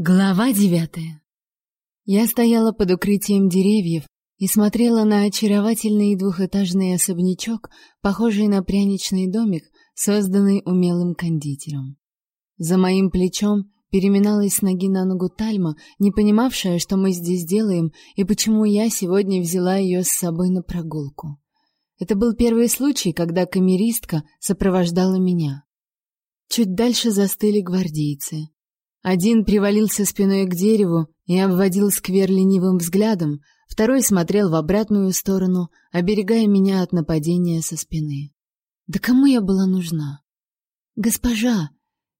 Глава девятая. Я стояла под укрытием деревьев и смотрела на очаровательный двухэтажный особнячок, похожий на пряничный домик, созданный умелым кондитером. За моим плечом переминалась ноги на ногу Тальма, не понимавшая, что мы здесь делаем и почему я сегодня взяла ее с собой на прогулку. Это был первый случай, когда камеристка сопровождала меня. Чуть дальше застыли гвардейцы. Один привалился спиной к дереву и обводил сквер ленивым взглядом, второй смотрел в обратную сторону, оберегая меня от нападения со спины. Да кому я была нужна? Госпожа,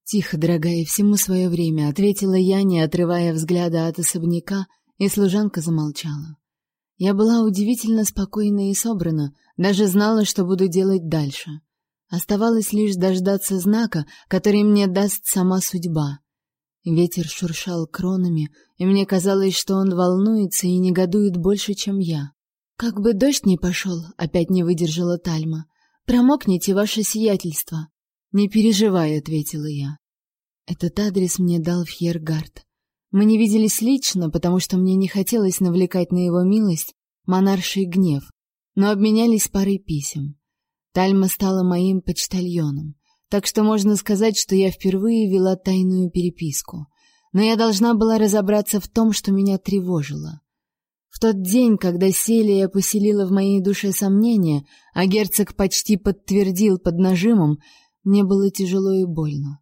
тихо, дорогая, всему свое время, ответила я, не отрывая взгляда от особняка, и служанка замолчала. Я была удивительно спокойна и собрана, даже знала, что буду делать дальше. Оставалось лишь дождаться знака, который мне даст сама судьба. Ветер шуршал кронами, и мне казалось, что он волнуется и негодует больше, чем я. Как бы дождь не пошел, опять не выдержала Тальма. Промокните ваше сиятельство. Не переживай, ответила я. Этот адрес мне дал Фьергард. Мы не виделись лично, потому что мне не хотелось навлекать на его милость монарший гнев, но обменялись парой писем. Тальма стала моим почтальоном. Так что можно сказать, что я впервые вела тайную переписку. Но я должна была разобраться в том, что меня тревожило. В тот день, когда Селия поселила в моей душе сомнения, а герцог почти подтвердил под нажимом, мне было тяжело и больно.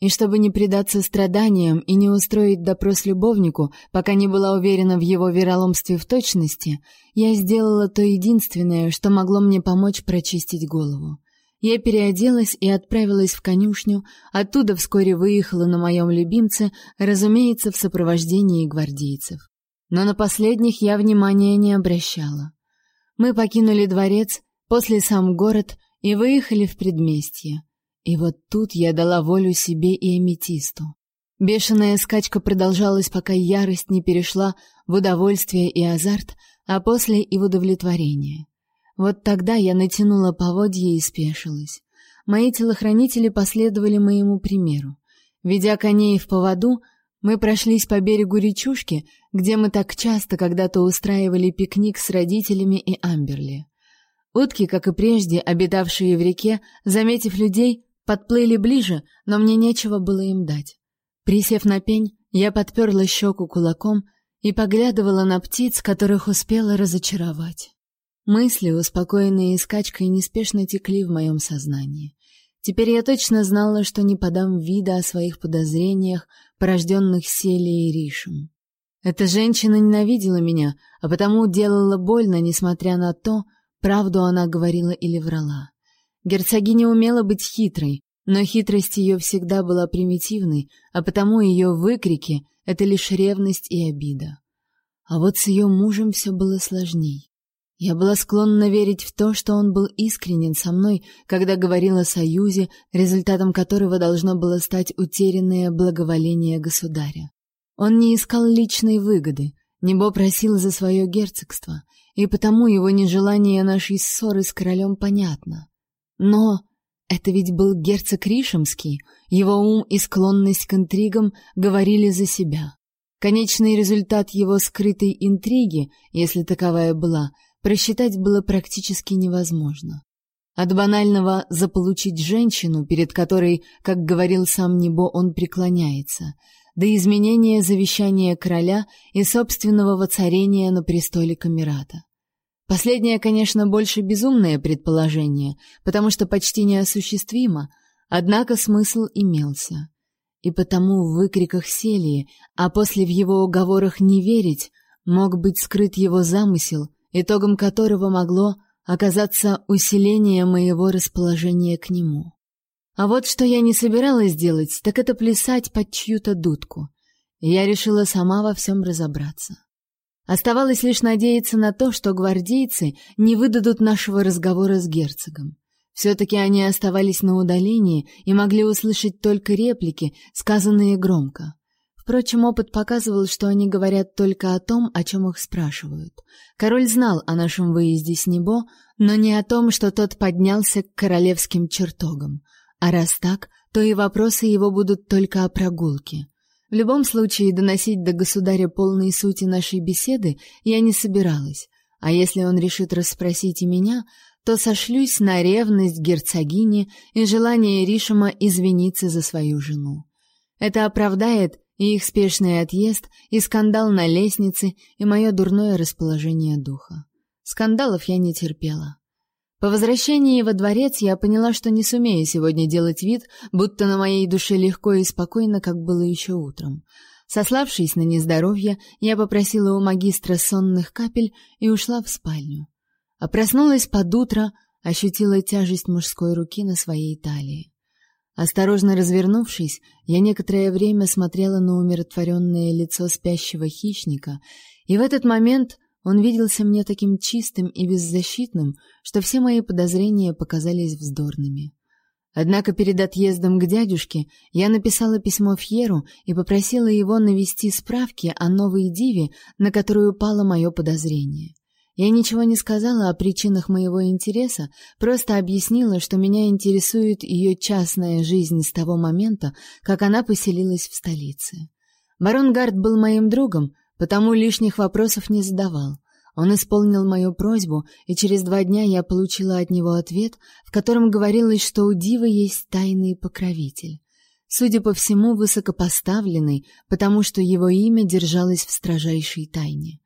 И чтобы не предаться страданиям и не устроить допрос любовнику, пока не была уверена в его вероломстве в точности, я сделала то единственное, что могло мне помочь прочистить голову. Я переоделась и отправилась в конюшню, оттуда вскоре выехала на моем любимце, разумеется, в сопровождении гвардейцев. Но на последних я внимания не обращала. Мы покинули дворец, после сам город и выехали в предместье. И вот тут я дала волю себе и аметисту. Бешеная скачка продолжалась, пока ярость не перешла в удовольствие и азарт, а после и в удовлетворение. Вот тогда я натянула поводья и спешилась. Мои телохранители последовали моему примеру. Ведя коней в поводу, мы прошлись по берегу речушки, где мы так часто когда-то устраивали пикник с родителями и Амберли. Утки, как и прежде, обитавшие в реке, заметив людей, подплыли ближе, но мне нечего было им дать. Присев на пень, я подперла щеку кулаком и поглядывала на птиц, которых успела разочаровать. Мысли, успокоенные скачкой, неспешно текли в моем сознании. Теперь я точно знала, что не подам вида о своих подозрениях, порожденных Селией и Ришем. Эта женщина ненавидела меня, а потому делала больно, несмотря на то, правду она говорила или врала. Герцогиня умела быть хитрой, но хитрость ее всегда была примитивной, а потому ее выкрики — это лишь ревность и обида. А вот с ее мужем все было сложней. Я была склонна верить в то, что он был искренен со мной, когда говорил о союзе, результатом которого должно было стать утерянное благоволение государя. Он не искал личной выгоды, небо просил за свое герцогство, и потому его нежелание нашей ссоры с королем понятно. Но это ведь был герцог Ришемский, его ум и склонность к интригам говорили за себя. Конечный результат его скрытой интриги, если таковая была — просчитать было практически невозможно. От банального заполучить женщину, перед которой, как говорил сам Небо, он преклоняется, до изменения завещания короля и собственного воцарения на престоле Камерата. Последнее, конечно, больше безумное предположение, потому что почти неосуществимо, однако смысл имелся. И потому в выкриках Селии, а после в его уговорах не верить, мог быть скрыт его замысел — итогом которого могло оказаться усиление моего расположения к нему. А вот что я не собиралась делать, так это плясать под чью-то дудку. я решила сама во всем разобраться. Оставалось лишь надеяться на то, что гвардейцы не выдадут нашего разговора с герцогом. Все-таки они оставались на удалении и могли услышать только реплики, сказанные громко. Впрочем, опыт показывал, что они говорят только о том, о чем их спрашивают. Король знал о нашем выезде с Небо, но не о том, что тот поднялся к королевским чертогам. А раз так, то и вопросы его будут только о прогулке. В любом случае доносить до государя полные сути нашей беседы я не собиралась, а если он решит расспросить и меня, то сошлюсь на ревность герцогини и желание Ришима извиниться за свою жену. Это оправдает и их спешный отъезд, и скандал на лестнице, и мое дурное расположение духа. Скандалов я не терпела. По возвращении во дворец я поняла, что не сумею сегодня делать вид, будто на моей душе легко и спокойно, как было еще утром. Сославшись на нездоровье, я попросила у магистра сонных капель и ушла в спальню. А проснулась под утро, ощутила тяжесть мужской руки на своей талии. Осторожно развернувшись, я некоторое время смотрела на умиротворенное лицо спящего хищника, и в этот момент он виделся мне таким чистым и беззащитным, что все мои подозрения показались вздорными. Однако перед отъездом к дядюшке я написала письмо Фьеру и попросила его навести справки о новой диве, на которую упало мое подозрение. Я ничего не сказала о причинах моего интереса, просто объяснила, что меня интересует ее частная жизнь с того момента, как она поселилась в столице. Барон Гард был моим другом, потому лишних вопросов не задавал. Он исполнил мою просьбу, и через два дня я получила от него ответ, в котором говорилось, что у Дивы есть тайный покровитель. Судя по всему, высокопоставленный, потому что его имя держалось в строжайшей тайне.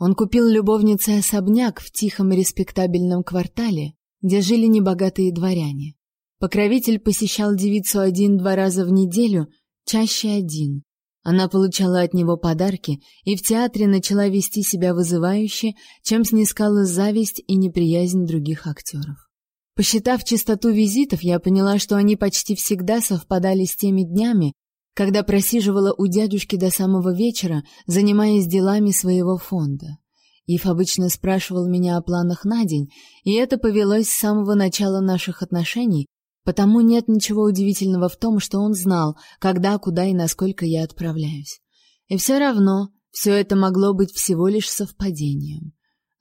Он купил любовнице особняк в тихом респектабельном квартале, где жили небогатые дворяне. Покровитель посещал девицу один-два раза в неделю, чаще один. Она получала от него подарки и в театре начала вести себя вызывающе, чем снискала зависть и неприязнь других актеров. Посчитав частоту визитов, я поняла, что они почти всегда совпадали с теми днями, когда просиживала у дядюшки до самого вечера, занимаясь делами своего фонда. Ив обычно спрашивал меня о планах на день, и это повелось с самого начала наших отношений, потому нет ничего удивительного в том, что он знал, когда, куда и насколько я отправляюсь. И все равно все это могло быть всего лишь совпадением.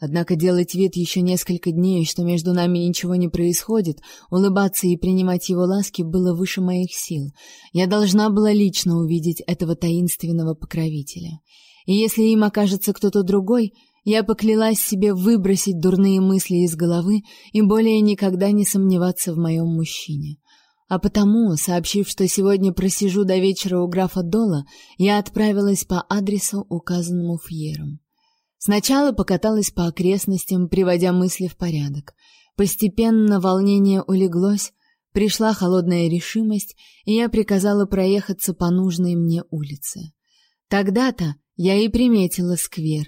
Однако делать вид еще несколько дней, что между нами ничего не происходит, улыбаться и принимать его ласки было выше моих сил. Я должна была лично увидеть этого таинственного покровителя. И если им окажется кто-то другой, я поклялась себе выбросить дурные мысли из головы и более никогда не сомневаться в моем мужчине. А потому, сообщив, что сегодня просижу до вечера у графа Дола, я отправилась по адресу, указанному Фьером. Сначала покаталась по окрестностям, приводя мысли в порядок. Постепенно волнение улеглось, пришла холодная решимость, и я приказала проехаться по нужной мне улице. Тогда-то я и приметила сквер.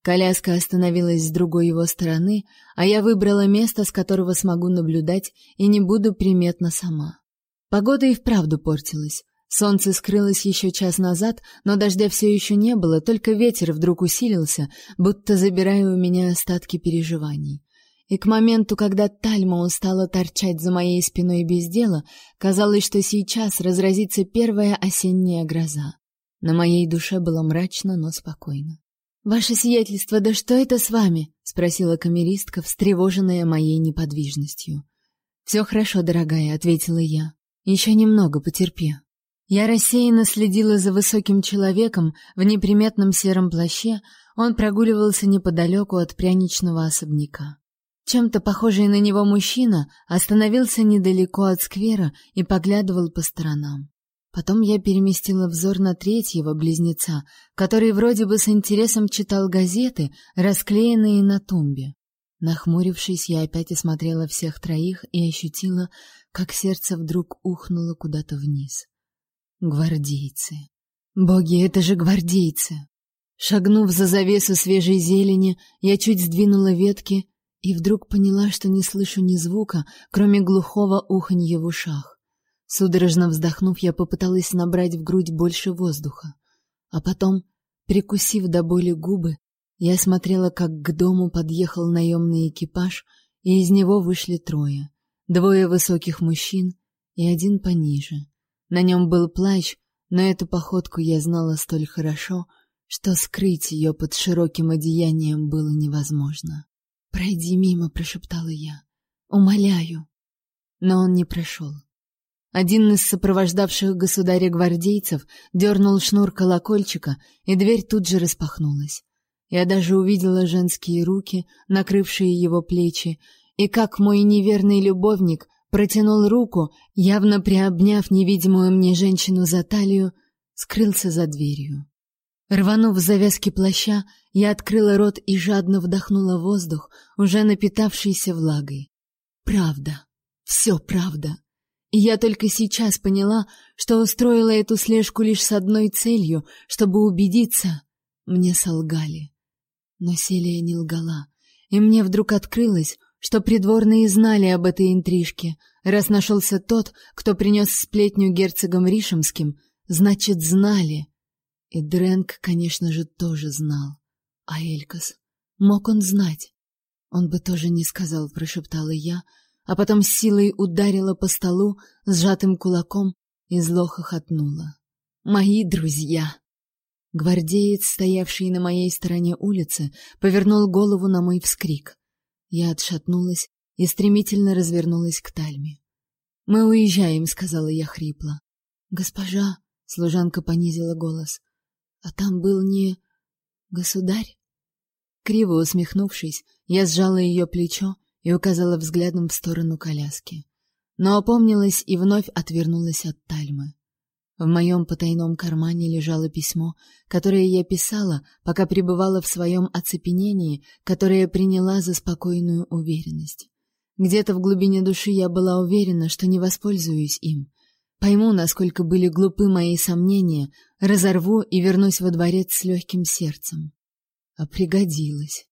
Коляска остановилась с другой его стороны, а я выбрала место, с которого смогу наблюдать и не буду приметна сама. Погода и вправду портилась. Солнце скрылось еще час назад, но дождя все еще не было, только ветер вдруг усилился, будто забирая у меня остатки переживаний. И к моменту, когда Тальма устала торчать за моей спиной без дела, казалось, что сейчас разразится первая осенняя гроза. На моей душе было мрачно, но спокойно. «Ваше сиятельство, да что это с вами?» — спросила камеристка, встревоженная моей неподвижностью. «Все хорошо, дорогая», — ответила я. «Еще немного потерпи». Я рассеянно следила за высоким человеком в неприметном сером плаще, он прогуливался неподалеку от пряничного особняка. Чем-то похожий на него мужчина остановился недалеко от сквера и поглядывал по сторонам. Потом я переместила взор на третьего близнеца, который вроде бы с интересом читал газеты, расклеенные на тумбе. Нахмурившись, я опять осмотрела всех троих и ощутила, как сердце вдруг ухнуло куда-то вниз. Гвардейцы. Боги, это же гвардейцы. Шагнув за завесу свежей зелени, я чуть сдвинула ветки и вдруг поняла, что не слышу ни звука, кроме глухого уханья в ушах. Судорожно вздохнув, я попыталась набрать в грудь больше воздуха, а потом, прикусив до боли губы, я смотрела, как к дому подъехал наемный экипаж, и из него вышли трое: двое высоких мужчин и один пониже. На нем был плащ, но эту походку я знала столь хорошо, что скрыть ее под широким одеянием было невозможно. "Пройди мимо", прошептала я. "Умоляю". Но он не прошел. Один из сопровождавших государя гвардейцев дернул шнур колокольчика, и дверь тут же распахнулась. Я даже увидела женские руки, накрывшие его плечи, и как мой неверный любовник протянул руку, явно приобняв невидимую мне женщину за талию, скрылся за дверью. Рванув завязки плаща, я открыла рот и жадно вдохнула воздух, уже напитавшийся влагой. Правда. Все правда. И я только сейчас поняла, что устроила эту слежку лишь с одной целью, чтобы убедиться, мне солгали. Но Селия не лгала, и мне вдруг открылось, что придворные знали об этой интрижке. Раз нашелся тот, кто принес сплетню герцогам Ришемским, значит, знали. И Дрэнк, конечно же, тоже знал. А Элькас? Мог он знать? Он бы тоже не сказал, прошептала я, а потом с силой ударила по столу сжатым кулаком и зло хохотнула. Мои друзья. Гвардеец, стоявший на моей стороне улицы, повернул голову на мой вскрик. Я отшатнулась и стремительно развернулась к Тальме. Мы уезжаем, сказала я хрипло. Госпожа, служанка понизила голос. А там был не государь? Криво усмехнувшись, я сжала ее плечо и указала взглядом в сторону коляски. Но опомнилась и вновь отвернулась от Тальмы. В моем потайном кармане лежало письмо, которое я писала, пока пребывала в своем оцепенении, которое приняла за спокойную уверенность. Где-то в глубине души я была уверена, что не воспользуюсь им. Пойму, насколько были глупы мои сомнения, разорву и вернусь во дворец с легким сердцем. А пригодилось.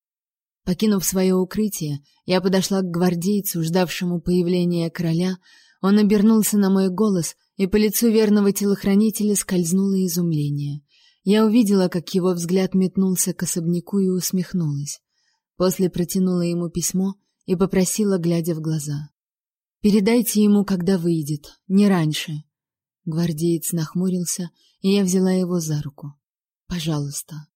Покинув свое укрытие, я подошла к гвардейцу, ждавшему появления короля. Он обернулся на мой голос, и по лицу верного телохранителя скользнуло изумление. Я увидела, как его взгляд метнулся к особняку и усмехнулась. После протянула ему письмо и попросила, глядя в глаза: "Передайте ему, когда выйдет, не раньше". Гвардеец нахмурился, и я взяла его за руку. "Пожалуйста".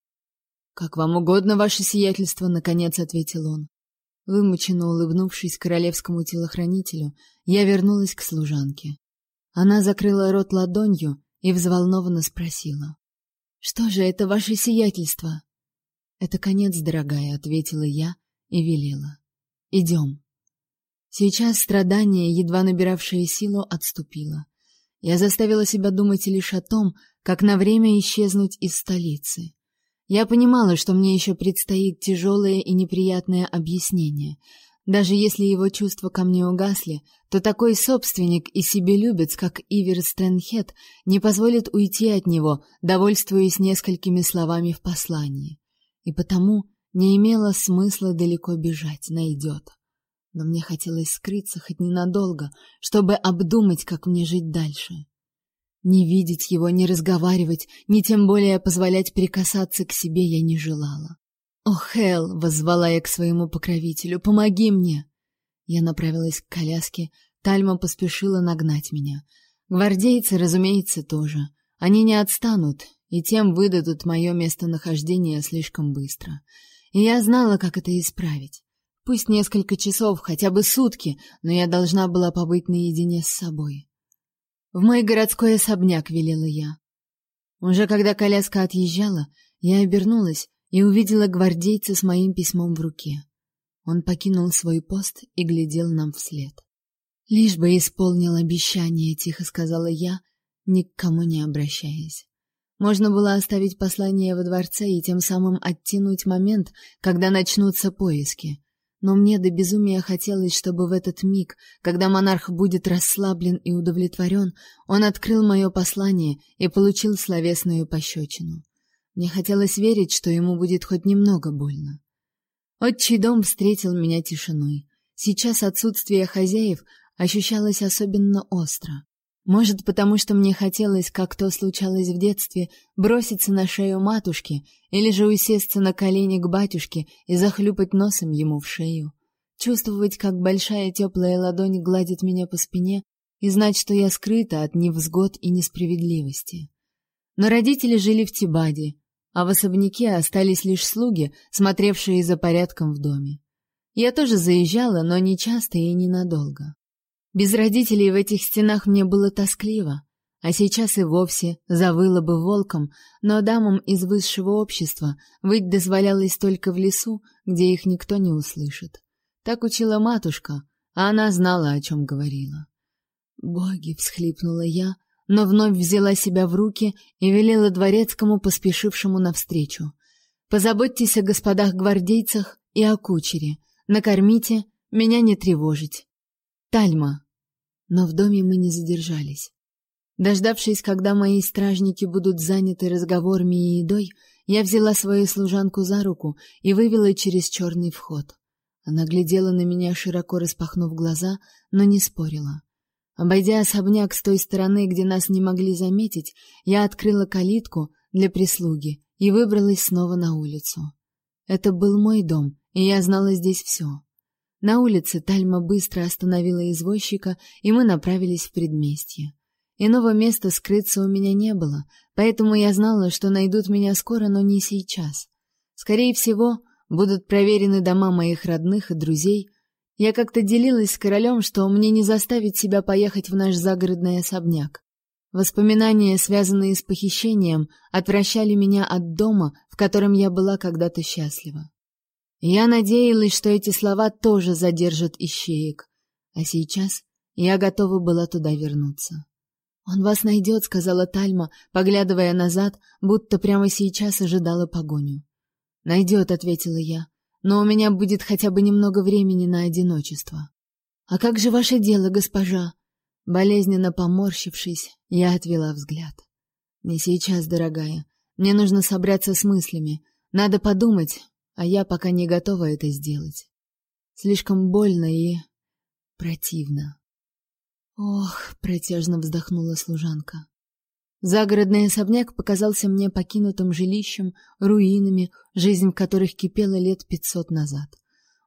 Как вам угодно, ваше сиятельство, наконец ответил он. Вымученно улыбнувшись королевскому телохранителю, я вернулась к служанке. Она закрыла рот ладонью и взволнованно спросила: "Что же это ваше сиятельство?" "Это конец, дорогая", ответила я и велела: "Идем». Сейчас страдание, едва набиравшее силу, отступило. Я заставила себя думать лишь о том, как на время исчезнуть из столицы. Я понимала, что мне еще предстоит тяжелое и неприятное объяснение. Даже если его чувства ко мне угасли, то такой собственник и себелюбец, как Ивер Стрэнхед, не позволит уйти от него, довольствуясь несколькими словами в послании. И потому не имело смысла далеко бежать, найдет. Но мне хотелось скрыться хоть ненадолго, чтобы обдумать, как мне жить дальше. Не видеть его, не разговаривать, ни тем более позволять прикасаться к себе я не желала. «О, Хел!» — воззвала я к своему покровителю. «Помоги мне!» Я направилась к коляске, Тальма поспешила нагнать меня. Гвардейцы, разумеется, тоже. Они не отстанут, и тем выдадут мое местонахождение слишком быстро. И я знала, как это исправить. Пусть несколько часов, хотя бы сутки, но я должна была побыть наедине с собой. В мой городской особняк велела я. Уже когда коляска отъезжала, я обернулась и увидела гвардейца с моим письмом в руке. Он покинул свой пост и глядел нам вслед. Лишь бы исполнил обещание, тихо сказала я, ни к кому не обращаясь. Можно было оставить послание во дворце и тем самым оттянуть момент, когда начнутся поиски. Но мне до безумия хотелось, чтобы в этот миг, когда монарх будет расслаблен и удовлетворен, он открыл мое послание и получил словесную пощечину. Мне хотелось верить, что ему будет хоть немного больно. Отчий дом встретил меня тишиной. Сейчас отсутствие хозяев ощущалось особенно остро. Может, потому что мне хотелось, как то случалось в детстве, броситься на шею матушки или же усесться на колени к батюшке и захлюпать носом ему в шею. Чувствовать, как большая теплая ладонь гладит меня по спине и знать, что я скрыта от невзгод и несправедливости. Но родители жили в Тибаде, а в особняке остались лишь слуги, смотревшие за порядком в доме. Я тоже заезжала, но не часто и ненадолго. Без родителей в этих стенах мне было тоскливо, а сейчас и вовсе завыла бы волком, но дамам из высшего общества выть дозволялось только в лесу, где их никто не услышит. Так учила матушка, а она знала, о чем говорила. «Боги!» — всхлипнула я, но вновь взяла себя в руки и велела дворецкому, поспешившему навстречу. «Позаботьтесь о господах-гвардейцах и о кучере. Накормите, меня не тревожить. Тальма!» Но в доме мы не задержались. Дождавшись, когда мои стражники будут заняты разговорами и едой, я взяла свою служанку за руку и вывела через черный вход. Она глядела на меня, широко распахнув глаза, но не спорила. Обойдя особняк с той стороны, где нас не могли заметить, я открыла калитку для прислуги и выбралась снова на улицу. Это был мой дом, и я знала здесь все. На улице Тальма быстро остановила извозчика, и мы направились в предместье. Иного места скрыться у меня не было, поэтому я знала, что найдут меня скоро, но не сейчас. Скорее всего, будут проверены дома моих родных и друзей, я как-то делилась с королем, что мне не заставить себя поехать в наш загородный особняк. Воспоминания, связанные с похищением, отвращали меня от дома, в котором я была когда-то счастлива. Я надеялась, что эти слова тоже задержат ищеек, а сейчас я готова была туда вернуться. «Он вас найдет», — сказала Тальма, поглядывая назад, будто прямо сейчас ожидала погоню. «Найдет», — ответила я но у меня будет хотя бы немного времени на одиночество. А как же ваше дело, госпожа? Болезненно поморщившись, я отвела взгляд. Не сейчас, дорогая. Мне нужно собраться с мыслями. Надо подумать, а я пока не готова это сделать. Слишком больно и противно. Ох, протяжно вздохнула служанка. Загородный особняк показался мне покинутым жилищем, руинами, жизнь в которых кипела лет пятьсот назад.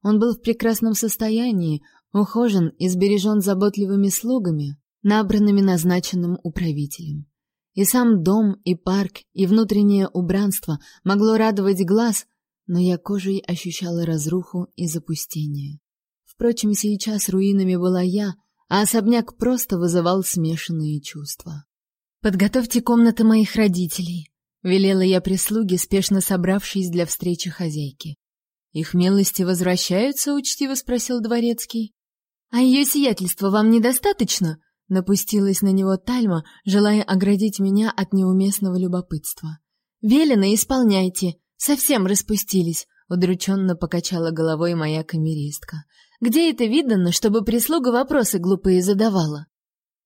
Он был в прекрасном состоянии, ухожен и сбережен заботливыми слугами, набранными назначенным управителем. И сам дом, и парк, и внутреннее убранство могло радовать глаз, но я кожей ощущала разруху и запустение. Впрочем, сейчас руинами была я, а особняк просто вызывал смешанные чувства. Подготовьте комнаты моих родителей, велела я прислуге, спешно собравшись для встречи хозяйки. Их милости возвращаются, учтиво спросил дворецкий. А ее сиятельство вам недостаточно? Напустилась на него Тальма, желая оградить меня от неуместного любопытства. Велено исполняйте, совсем распустились, удрученно покачала головой моя камеристка. Где это видно, чтобы прислуга вопросы глупые задавала?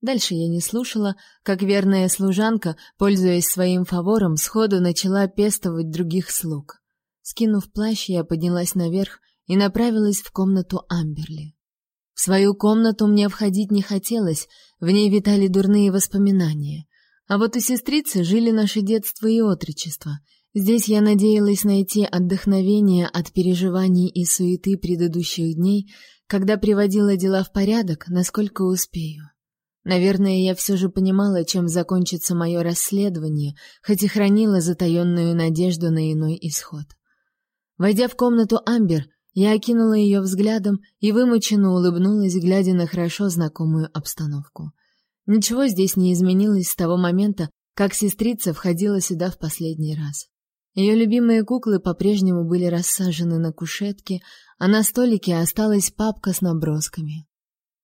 Дальше я не слушала, как верная служанка, пользуясь своим фавором, сходу начала пестовать других слуг. Скинув плащ, я поднялась наверх и направилась в комнату Амберли. В свою комнату мне входить не хотелось, в ней витали дурные воспоминания. А вот у сестрицы жили наше детство и отрочество. Здесь я надеялась найти отдохновение от переживаний и суеты предыдущих дней, когда приводила дела в порядок, насколько успею. Наверное, я все же понимала, чем закончится мое расследование, хоть и хранила затаенную надежду на иной исход. Войдя в комнату Амбер, я окинула ее взглядом и вымученно улыбнулась, глядя на хорошо знакомую обстановку. Ничего здесь не изменилось с того момента, как сестрица входила сюда в последний раз. Ее любимые куклы по-прежнему были рассажены на кушетке, а на столике осталась папка с набросками.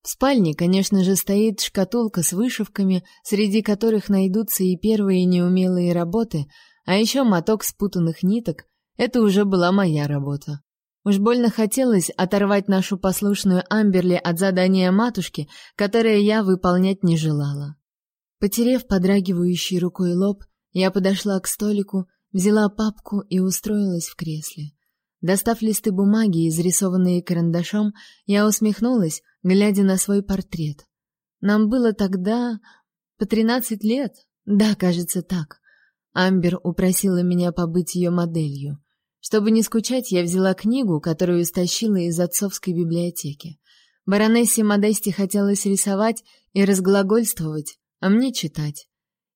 В спальне, конечно же, стоит шкатулка с вышивками, среди которых найдутся и первые неумелые работы, а еще моток спутанных ниток. Это уже была моя работа. Уж больно хотелось оторвать нашу послушную Амберли от задания матушки, которое я выполнять не желала. Потерев подрагивающей рукой лоб, я подошла к столику, взяла папку и устроилась в кресле. Достав листы бумаги, изрисованные карандашом, я усмехнулась, глядя на свой портрет. Нам было тогда по тринадцать лет. Да, кажется, так. Амбер упросила меня побыть ее моделью. Чтобы не скучать, я взяла книгу, которую стащила из отцовской библиотеки. Баронессе Модесте хотелось рисовать и разглагольствовать, а мне читать.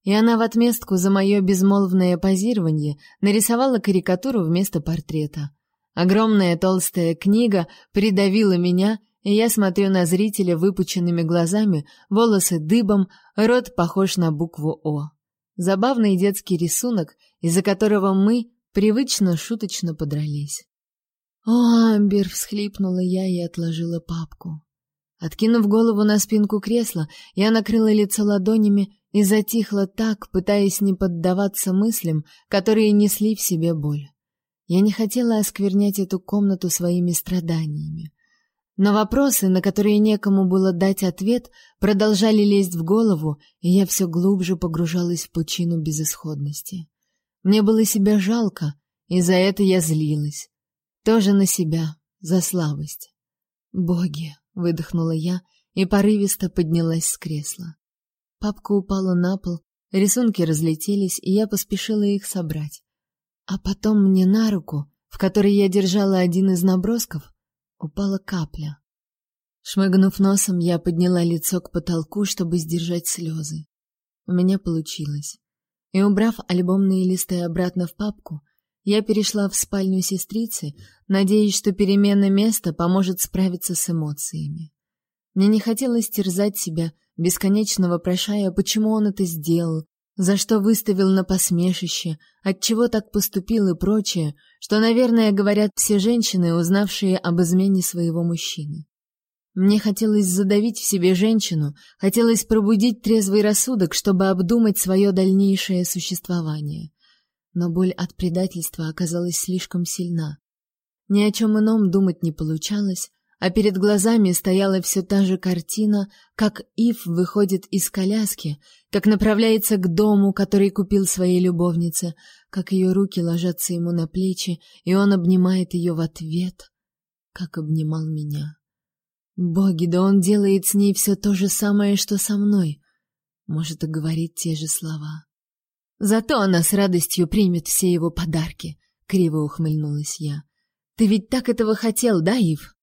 И она в отместку за мое безмолвное позирование нарисовала карикатуру вместо портрета. Огромная толстая книга придавила меня, и я смотрю на зрителя выпученными глазами, волосы дыбом, рот похож на букву О. Забавный детский рисунок, из-за которого мы привычно шуточно подрались. «О, Амбер!» — всхлипнула я и отложила папку. Откинув голову на спинку кресла, я накрыла лицо ладонями и затихла так, пытаясь не поддаваться мыслям, которые несли в себе боль. Я не хотела осквернять эту комнату своими страданиями. Но вопросы, на которые некому было дать ответ, продолжали лезть в голову, и я все глубже погружалась в пучину безысходности. Мне было себя жалко, и за это я злилась. Тоже на себя, за слабость. «Боги!» — выдохнула я и порывисто поднялась с кресла. Папка упала на пол, рисунки разлетелись, и я поспешила их собрать. А потом мне на руку, в которой я держала один из набросков, упала капля. Шмыгнув носом, я подняла лицо к потолку, чтобы сдержать слезы. У меня получилось. И убрав альбомные листы обратно в папку, я перешла в спальню сестрицы, надеясь, что перемена места поможет справиться с эмоциями. Мне не хотелось терзать себя, бесконечно вопрошая, почему он это сделал, за что выставил на посмешище, от чего так поступил и прочее, что, наверное, говорят все женщины, узнавшие об измене своего мужчины. Мне хотелось задавить в себе женщину, хотелось пробудить трезвый рассудок, чтобы обдумать свое дальнейшее существование. Но боль от предательства оказалась слишком сильна. Ни о чем ином думать не получалось, а перед глазами стояла все та же картина, как Ив выходит из коляски, как направляется к дому, который купил своей любовнице, как ее руки ложатся ему на плечи, и он обнимает ее в ответ, как обнимал меня. Боги, да он делает с ней все то же самое, что со мной. Может, и говорит те же слова. Зато она с радостью примет все его подарки, криво ухмыльнулась я. Ты ведь так этого хотел, да, Ив?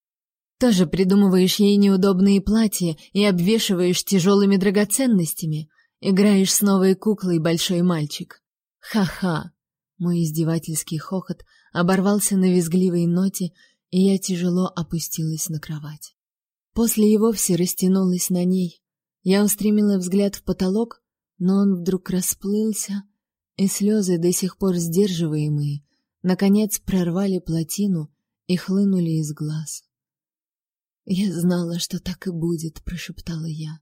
Тоже придумываешь ей неудобные платья и обвешиваешь тяжелыми драгоценностями. Играешь с новой куклой, большой мальчик. Ха-ха. Мой издевательский хохот оборвался на визгливой ноте, и я тяжело опустилась на кровать. После и вовсе растянулась на ней. Я устремила взгляд в потолок, но он вдруг расплылся, и слезы, до сих пор сдерживаемые, наконец прорвали плотину и хлынули из глаз. «Я знала, что так и будет», — прошептала я.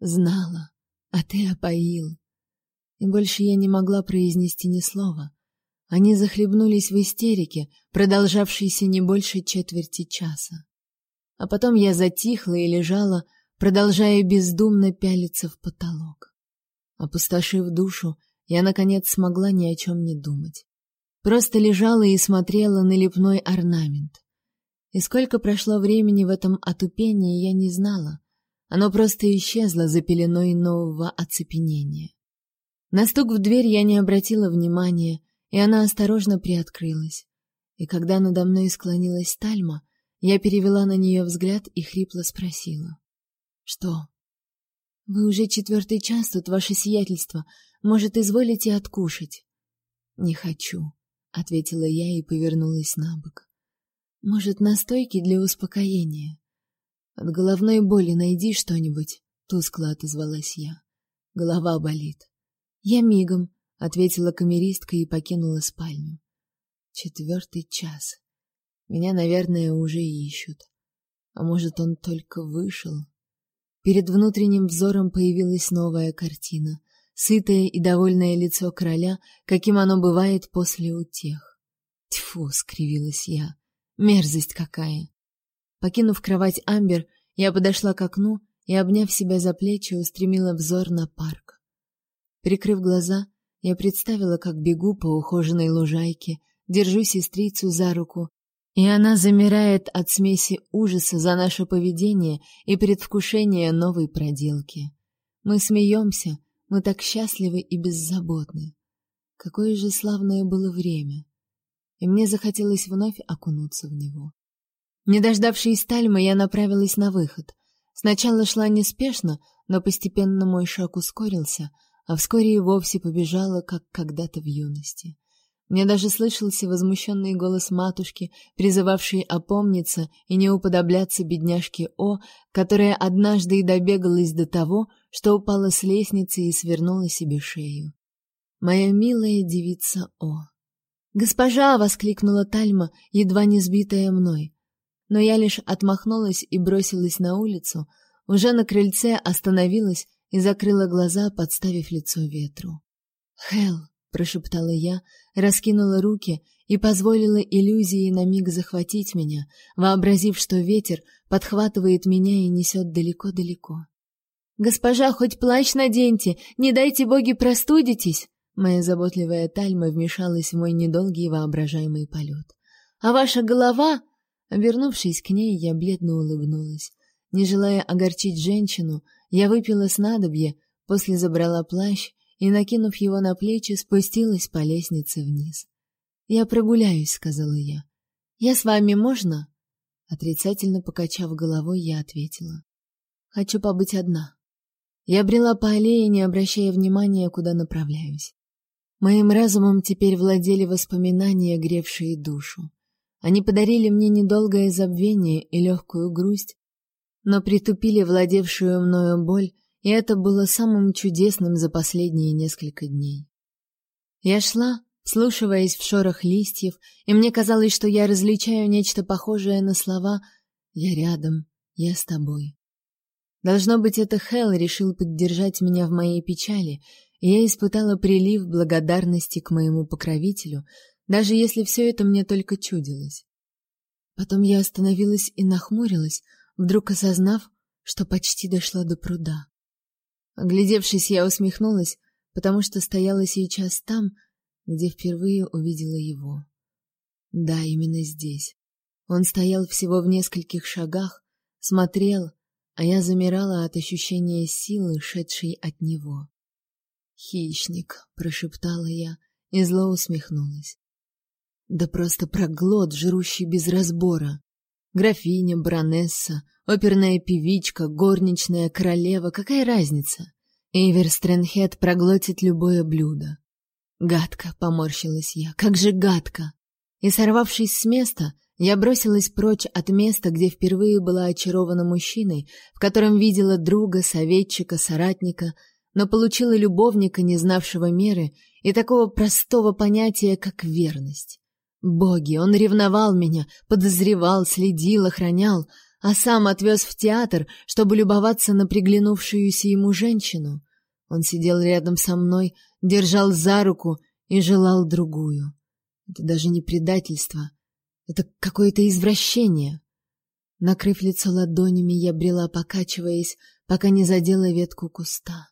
«Знала, а ты опоил». И больше я не могла произнести ни слова. Они захлебнулись в истерике, продолжавшейся не больше четверти часа. А потом я затихла и лежала, продолжая бездумно пялиться в потолок. Опустошив душу, я наконец смогла ни о чем не думать. Просто лежала и смотрела на лепной орнамент. И сколько прошло времени в этом отупении, я не знала. Оно просто исчезло за пеленой нового оцепенения. На стук в дверь я не обратила внимания, и она осторожно приоткрылась. И когда надо мной склонилась Тальма, я перевела на нее взгляд и хрипло спросила: "Что? Вы уже четвертый час тут, ваше сиятельство. Может, изволите откушать?" "Не хочу", ответила я и повернулась на бок. Может, настойки для успокоения? От головной боли найди что-нибудь, тускло отозвалась я. Голова болит. Я мигом, ответила камеристка и покинула спальню. Четвертый час. Меня, наверное, уже ищут. А может, он только вышел? Перед внутренним взором появилась новая картина, сытое и довольное лицо короля, каким оно бывает после утех. Тьфу, скривилась я. Мерзость какая. Покинув кровать Амбер, я подошла к окну и, обняв себя за плечи, устремила взор на парк. Прикрыв глаза, я представила, как бегу по ухоженной лужайке, держу сестрицу за руку, и она замирает от смеси ужаса за наше поведение и предвкушения новой проделки. Мы смеемся, мы так счастливы и беззаботны. Какое же славное было время и мне захотелось вновь окунуться в него. Не дождавшись Тальмы, я направилась на выход. Сначала шла неспешно, но постепенно мой шаг ускорился, а вскоре и вовсе побежала, как когда-то в юности. Мне даже слышался возмущенный голос матушки, призывавший опомниться и не уподобляться бедняжке О, которая однажды и добегалась до того, что упала с лестницы и свернула себе шею. Моя милая девица О. «Госпожа!» — воскликнула Тальма, едва не сбитая мной. Но я лишь отмахнулась и бросилась на улицу, уже на крыльце остановилась и закрыла глаза, подставив лицо ветру. «Хелл!» — прошептала я, раскинула руки и позволила иллюзии на миг захватить меня, вообразив, что ветер подхватывает меня и несет далеко-далеко. «Госпожа, хоть плащ наденьте, не дайте боги простудитесь!» Моя заботливая Тальма вмешалась в мой недолгий воображаемый полет. «А ваша голова...» Обернувшись к ней, я бледно улыбнулась. Не желая огорчить женщину, я выпила снадобье, после забрала плащ и, накинув его на плечи, спустилась по лестнице вниз. «Я прогуляюсь», — сказала я. «Я с вами можно?» Отрицательно покачав головой, я ответила. «Хочу побыть одна». Я брела по аллее, не обращая внимания, куда направляюсь. Моим разумом теперь владели воспоминания, гревшие душу. Они подарили мне недолгое забвение и легкую грусть, но притупили владевшую мною боль, и это было самым чудесным за последние несколько дней. Я шла, слушаясь в шорох листьев, и мне казалось, что я различаю нечто похожее на слова «Я рядом, я с тобой». Должно быть, это Хелл решил поддержать меня в моей печали, я испытала прилив благодарности к моему покровителю, даже если все это мне только чудилось. Потом я остановилась и нахмурилась, вдруг осознав, что почти дошла до пруда. Оглядевшись, я усмехнулась, потому что стояла сейчас там, где впервые увидела его. Да, именно здесь. Он стоял всего в нескольких шагах, смотрел, а я замирала от ощущения силы, шедшей от него. «Хищник», — прошептала я и зло усмехнулась. «Да просто проглот, жрущий без разбора. Графиня, баронесса, оперная певичка, горничная, королева, какая разница? Эйвер Стрэнхед проглотит любое блюдо». «Гадко», — поморщилась я, — «как же гадко!» И, сорвавшись с места, я бросилась прочь от места, где впервые была очарована мужчиной, в котором видела друга, советчика, соратника — но получила любовника, не знавшего меры, и такого простого понятия, как верность. Боги, он ревновал меня, подозревал, следил, охранял, а сам отвез в театр, чтобы любоваться на приглянувшуюся ему женщину. Он сидел рядом со мной, держал за руку и желал другую. Это даже не предательство, это какое-то извращение. Накрыв лицо ладонями, я брела, покачиваясь, пока не задела ветку куста.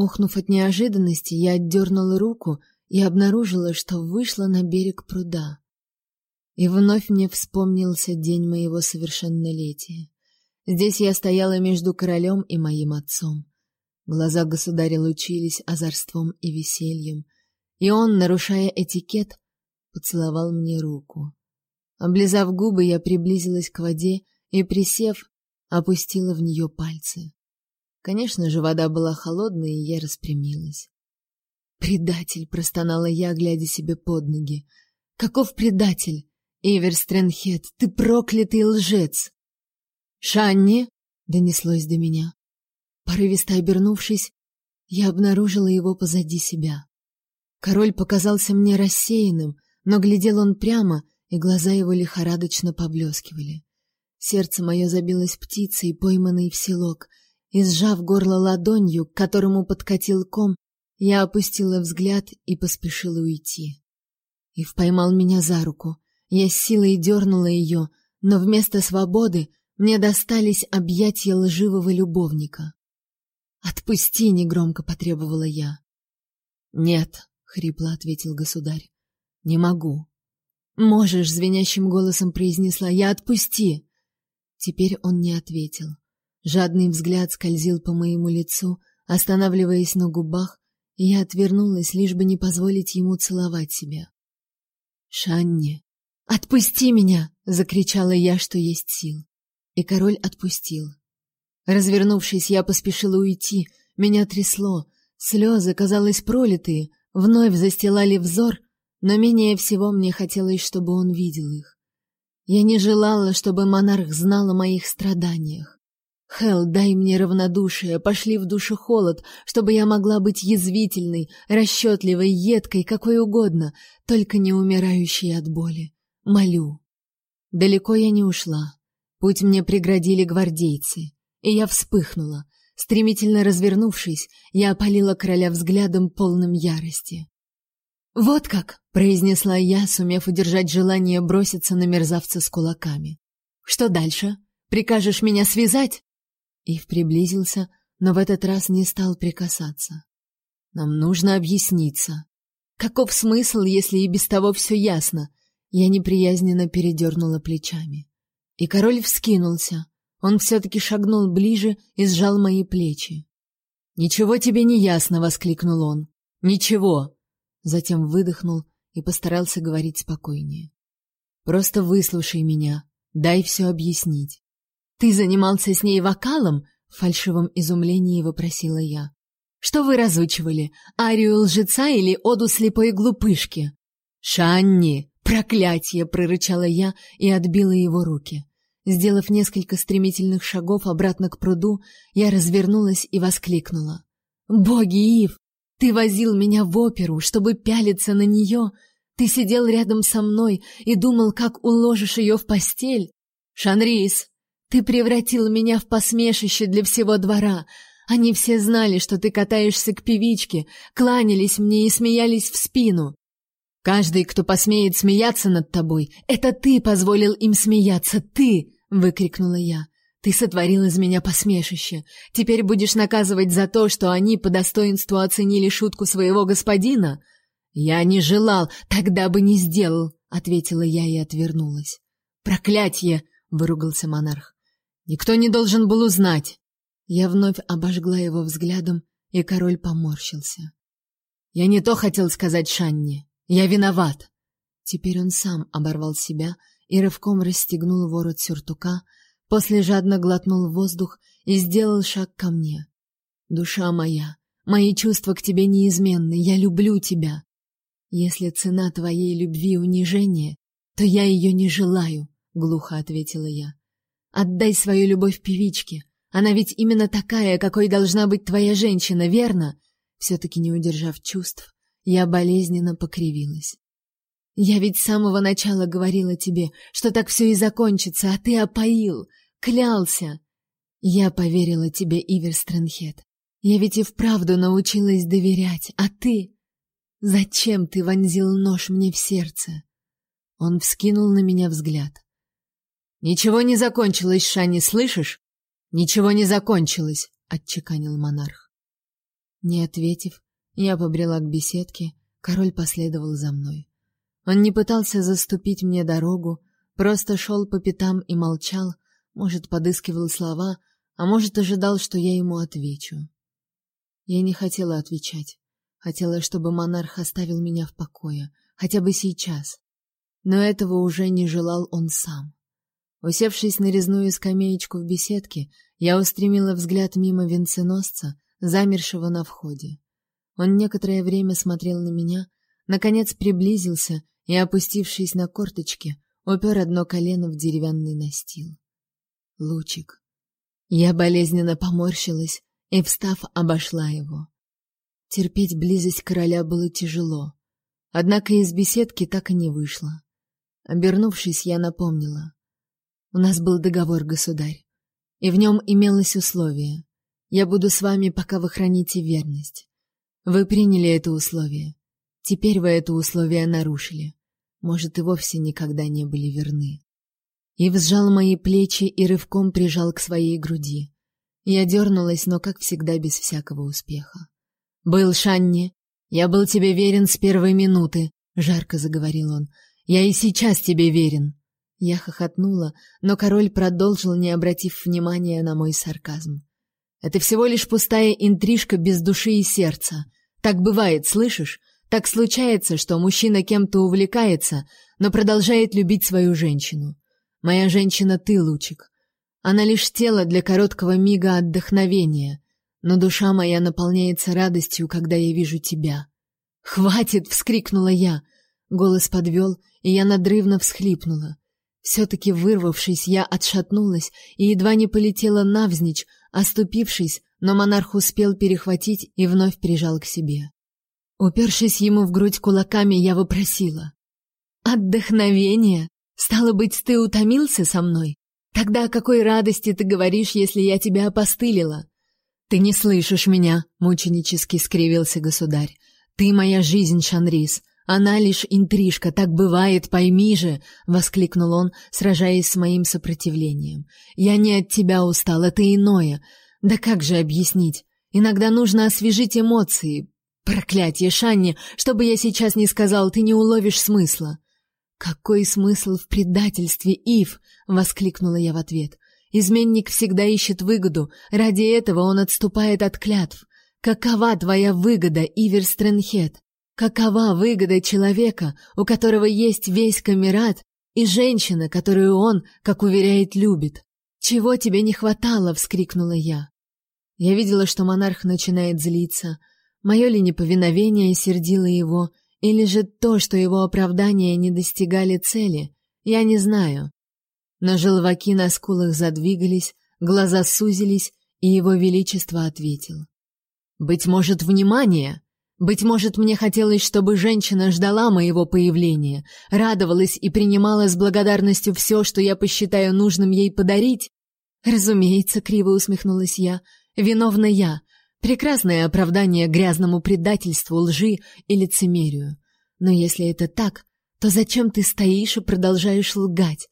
Охнув от неожиданности, я отдернула руку и обнаружила, что вышла на берег пруда. И вновь мне вспомнился день моего совершеннолетия. Здесь я стояла между королем и моим отцом. Глаза государя лучились озорством и весельем, и он, нарушая этикет, поцеловал мне руку. Облизав губы, я приблизилась к воде и, присев, опустила в нее пальцы. Конечно же, вода была холодной, и я распрямилась. «Предатель!» — простонала я, глядя себе под ноги. «Каков предатель? Ивер Стрэнхед, ты проклятый лжец!» «Шанни!» — донеслось до меня. Порывисто обернувшись, я обнаружила его позади себя. Король показался мне рассеянным, но глядел он прямо, и глаза его лихорадочно поблескивали. Сердце мое забилось птицей, пойманной в селок — и, сжав горло ладонью, к которому подкатил ком, я опустила взгляд и поспешила уйти. Ив поймал меня за руку. Я с силой дернула ее, но вместо свободы мне достались объятия лживого любовника. «Отпусти!» — негромко потребовала я. «Нет», — хрипло ответил государь, — «не могу». «Можешь», — звенящим голосом произнесла я, — «отпусти». Теперь он не ответил. Жадный взгляд скользил по моему лицу, останавливаясь на губах, и я отвернулась, лишь бы не позволить ему целовать себя. «Шанни, отпусти меня!» — закричала я, что есть сил. И король отпустил. Развернувшись, я поспешила уйти, меня трясло, слезы, казалось, пролитые, вновь застилали взор, но менее всего мне хотелось, чтобы он видел их. Я не желала, чтобы монарх знал о моих страданиях. Хел, дай мне равнодушие, пошли в душу холод, чтобы я могла быть язвительной, расчетливой, едкой, какой угодно, только не умирающей от боли. Молю. Далеко я не ушла. Путь мне преградили гвардейцы, и я вспыхнула. Стремительно развернувшись, я опалила короля взглядом полным ярости. «Вот как!» — произнесла я, сумев удержать желание броситься на мерзавца с кулаками. «Что дальше? Прикажешь меня связать?» Ив приблизился, но в этот раз не стал прикасаться. «Нам нужно объясниться. Каков смысл, если и без того все ясно?» Я неприязненно передернула плечами. И король вскинулся. Он все-таки шагнул ближе и сжал мои плечи. «Ничего тебе не ясно!» — воскликнул он. «Ничего!» Затем выдохнул и постарался говорить спокойнее. «Просто выслушай меня, дай все объяснить». «Ты занимался с ней вокалом?» — в фальшивом изумлении вопросила я. «Что вы разучивали, арию лжеца или оду слепой глупышки?» «Шанни!» «Проклятие!» — прорычала я и отбила его руки. Сделав несколько стремительных шагов обратно к пруду, я развернулась и воскликнула. «Боги, Ив! Ты возил меня в оперу, чтобы пялиться на нее. Ты сидел рядом со мной и думал, как уложишь ее в постель. Шанрис, ты превратил меня в посмешище для всего двора. Они все знали, что ты катаешься к певичке, кланялись мне и смеялись в спину. Каждый, кто посмеет смеяться над тобой, это ты позволил им смеяться, ты, выкрикнула я. Ты сотворил из меня посмешище. Теперь будешь наказывать за то, что они по достоинству оценили шутку своего господина? Я не желал, тогда бы не сделал, ответила я и отвернулась. Проклятье, выругался монарх. Никто не должен был узнать. Я вновь обожгла его взглядом, и король поморщился. Я не то хотел сказать Шанне. Я виноват. Теперь он сам оборвал себя и рывком расстегнул ворот сюртука, после жадно глотнул воздух и сделал шаг ко мне. Душа моя, мои чувства к тебе неизменны, я люблю тебя. Если цена твоей любви унижение, то я ее не желаю, глухо ответила я. Отдай свою любовь певичке. Она ведь именно такая, какой должна быть твоя женщина, верно? все таки не удержав чувств, я болезненно покривилась. Я ведь с самого начала говорила тебе, что так все и закончится, а ты опоил, клялся. Я поверила тебе, Ивер Стрэнхед. Я ведь и вправду научилась доверять, а ты... Зачем ты вонзил нож мне в сердце? Он вскинул на меня взгляд. Ничего не закончилось, Шани, слышишь? Ничего не закончилось, отчеканил монарх. Не ответив, я побрела к беседке, король последовал за мной. Он не пытался заступить мне дорогу, просто шел по пятам и молчал, может, подыскивал слова, а может, ожидал, что я ему отвечу. Я не хотела отвечать. Хотела, чтобы монарх оставил меня в покое, хотя бы сейчас. Но этого уже не желал он сам. Усевшись на резную скамеечку в беседке, я устремила взгляд мимо венценосца, замершего на входе. Он некоторое время смотрел на меня, наконец приблизился и, опустившись на корточки, упер одно колено в деревянный настил. Лучик. Я болезненно поморщилась и, встав, обошла его. Терпеть близость короля было тяжело, однако из беседки так и не вышло. Обернувшись, я напомнила: "У нас был договор, государь, и в нем имелось условие: я буду с вами, пока вы храните верность. Вы приняли это условие. Теперь вы это условие нарушили. Может, и вовсе никогда не были верны. И взжал мои плечи и рывком прижал к своей груди. Я дернулась, но, как всегда, без всякого успеха. «Был Шанни. Я был тебе верен с первой минуты», — жарко заговорил он. «Я и сейчас тебе верен». Я хохотнула, но король продолжил, не обратив внимания на мой сарказм. «Это всего лишь пустая интрижка без души и сердца. Так бывает, слышишь? Так случается, что мужчина кем-то увлекается, но продолжает любить свою женщину. Моя женщина ты, Лучик. Она лишь тело для короткого мига отдохновения, но душа моя наполняется радостью, когда я вижу тебя. Хватит, вскрикнула я. Голос подвел, и я надрывно всхлипнула. Все-таки вырвавшись, я отшатнулась и едва не полетела навзничь, оступившись, но монарх успел перехватить и вновь прижал к себе. Упершись ему в грудь кулаками, я вопросила. «Отдохновение? Стало быть, ты утомился со мной? Тогда о какой радости ты говоришь, если я тебя опостылила?» «Ты не слышишь меня», — мученически скривился государь. «Ты моя жизнь, Шанрис. Она лишь интрижка, так бывает, пойми же!» — воскликнул он, сражаясь с моим сопротивлением. «Я не от тебя устал, это иное. Да как же объяснить? Иногда нужно освежить эмоции. Проклятье, Шанни, что бы я сейчас ни сказал, ты не уловишь смысла». «Какой смысл в предательстве, Ив?» — воскликнула я в ответ. «Изменник всегда ищет выгоду, ради этого он отступает от клятв. Какова твоя выгода, Ивер Стрэнхед? Какова выгода человека, у которого есть весь камерат и женщина, которую он, как уверяет, любит? Чего тебе не хватало, вскрикнула я. Я видела, что монарх начинает злиться. Мое ли неповиновение сердило его, или же то, что его оправдания не достигали цели, я не знаю. Но желваки на скулах задвигались, глаза сузились, и его величество ответил: быть может, внимание. Быть может, мне хотелось, чтобы женщина ждала моего появления, радовалась и принимала с благодарностью все, что я посчитаю нужным ей подарить. Разумеется, криво усмехнулась я. Виновна я. Прекрасное оправдание грязному предательству, лжи и лицемерию. Но если это так, то зачем ты стоишь и продолжаешь лгать?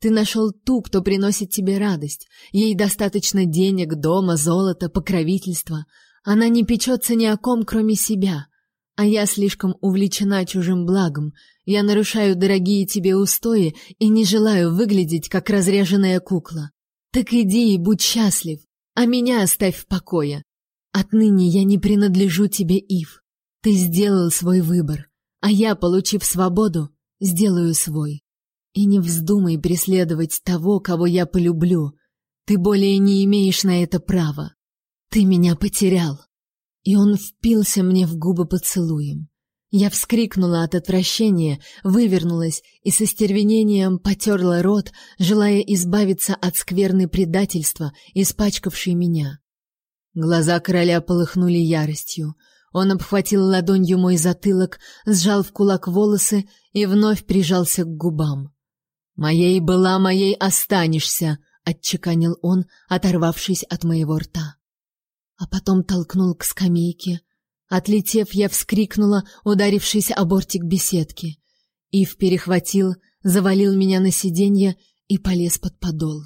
Ты нашел ту, кто приносит тебе радость. Ей достаточно денег, дома, золота, покровительства. Она не печется ни о ком, кроме себя. А я слишком увлечена чужим благом. Я нарушаю дорогие тебе устои и не желаю выглядеть как разряженная кукла. Так иди и будь счастлив, а меня оставь в покое. Отныне я не принадлежу тебе, Ив. Ты сделал свой выбор, а я, получив свободу, сделаю свой. И не вздумай преследовать того, кого я полюблю. Ты более не имеешь на это права. Ты меня потерял. И он впился мне в губы поцелуем. Я вскрикнула от отвращения, вывернулась и со стервенением потерла рот, желая избавиться от скверны предательства, испачкавшей меня. Глаза короля полыхнули яростью. Он обхватил ладонью мой затылок, сжал в кулак волосы и вновь прижался к губам. «Моей была, моей останешься», — отчеканил он, оторвавшись от моего рта а потом толкнул к скамейке. Отлетев, я вскрикнула, ударившись о бортик беседки. Ив перехватил, завалил меня на сиденье и полез под подол.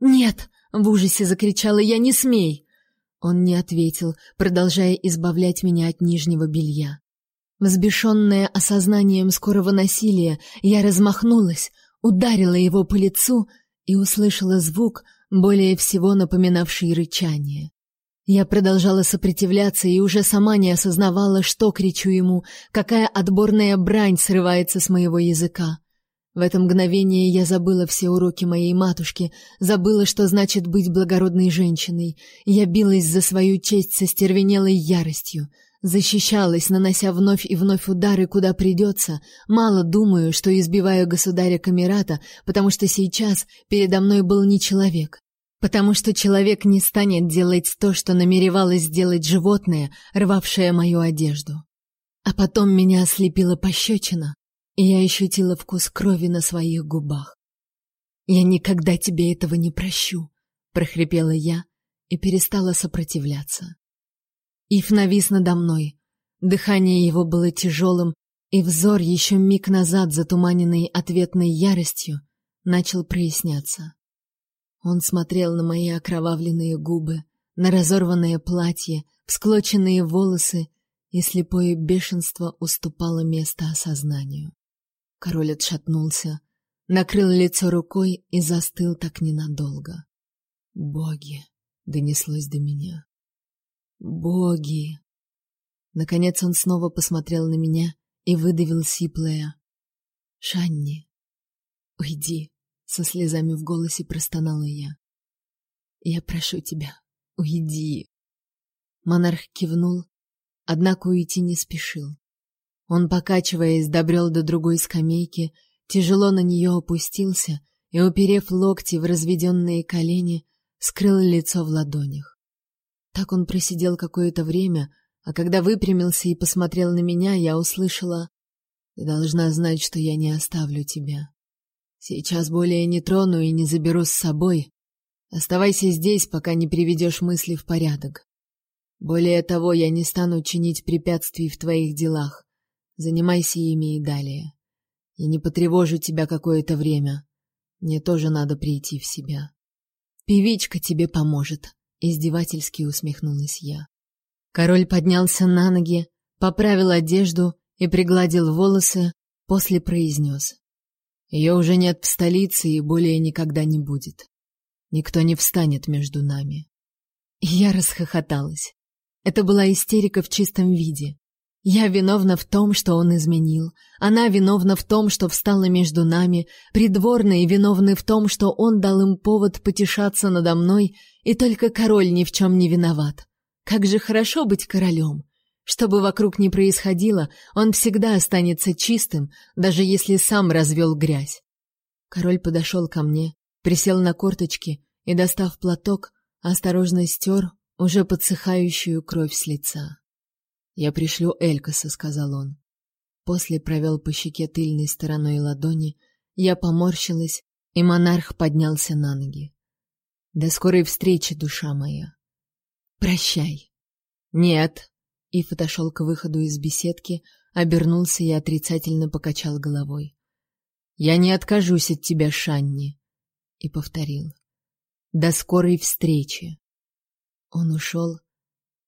«Нет!» — в ужасе закричала я, «не смей!» Он не ответил, продолжая избавлять меня от нижнего белья. Взбешенная осознанием скорого насилия, я размахнулась, ударила его по лицу и услышала звук, более всего напоминавший рычание. Я продолжала сопротивляться и уже сама не осознавала, что кричу ему, какая отборная брань срывается с моего языка. В это мгновение я забыла все уроки моей матушки, забыла, что значит быть благородной женщиной. Я билась за свою честь со стервенелой яростью, защищалась, нанося вновь и вновь удары, куда придется. Мало думаю, что избиваю государя Камерата, потому что сейчас передо мной был не человек, потому что человек не станет делать то, что намеревалось сделать животное, рвавшее мою одежду. А потом меня ослепила пощечина, и я ощутила вкус крови на своих губах. «Я никогда тебе этого не прощу», — прохрипела я и перестала сопротивляться. Ив навис надо мной. Дыхание его было тяжелым, и взор, еще миг назад затуманенный ответной яростью, начал проясняться. Он смотрел на мои окровавленные губы, на разорванное платье, всклоченные волосы, и слепое бешенство уступало место осознанию. Король отшатнулся, накрыл лицо рукой и застыл так ненадолго. «Боги!» — донеслось до меня. «Боги!» Наконец он снова посмотрел на меня и выдавил сиплое. «Шанни, уйди!» Со слезами в голосе простонала я. Я прошу тебя, уйди. Монарх кивнул, однако уйти не спешил. Он, покачиваясь, добрел до другой скамейки, тяжело на нее опустился и, уперев локти в разведенные колени, скрыл лицо в ладонях. Так он просидел какое-то время, а когда выпрямился и посмотрел на меня, я услышала: "Ты должна знать, что я не оставлю тебя. Сейчас более не трону и не заберу с собой. Оставайся здесь, пока не приведешь мысли в порядок. Более того, я не стану чинить препятствий в твоих делах. Занимайся ими и далее. Я не потревожу тебя какое-то время. Мне тоже надо прийти в себя. Певичка тебе поможет, издевательски усмехнулась я. Король поднялся на ноги, поправил одежду и пригладил волосы, после произнес. Ее уже нет в столице и более никогда не будет. Никто не встанет между нами. Я расхохоталась. Это была истерика в чистом виде. Я виновна в том, что он изменил. Она виновна в том, что встала между нами. Придворные виновны в том, что он дал им повод потешаться надо мной, и только король ни в чем не виноват. Как же хорошо быть королем. Что бы вокруг ни происходило, он всегда останется чистым, даже если сам развел грязь. Король подошел ко мне, присел на корточки и, достав платок, осторожно стер уже подсыхающую кровь с лица. «Я пришлю Элькаса», — сказал он. После провел по щеке тыльной стороной ладони, я поморщилась, и монарх поднялся на ноги. «До скорой встречи, душа моя!» «Прощай!» «Нет!» Ив отошел к выходу из беседки, обернулся и отрицательно покачал головой. «Я не откажусь от тебя, Шанни!» И повторил. «До скорой встречи!» Он ушел,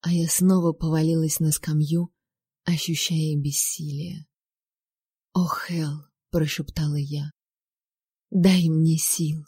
а я снова повалилась на скамью, ощущая бессилие. "О, Хел", прошептала я. "Дай мне сил".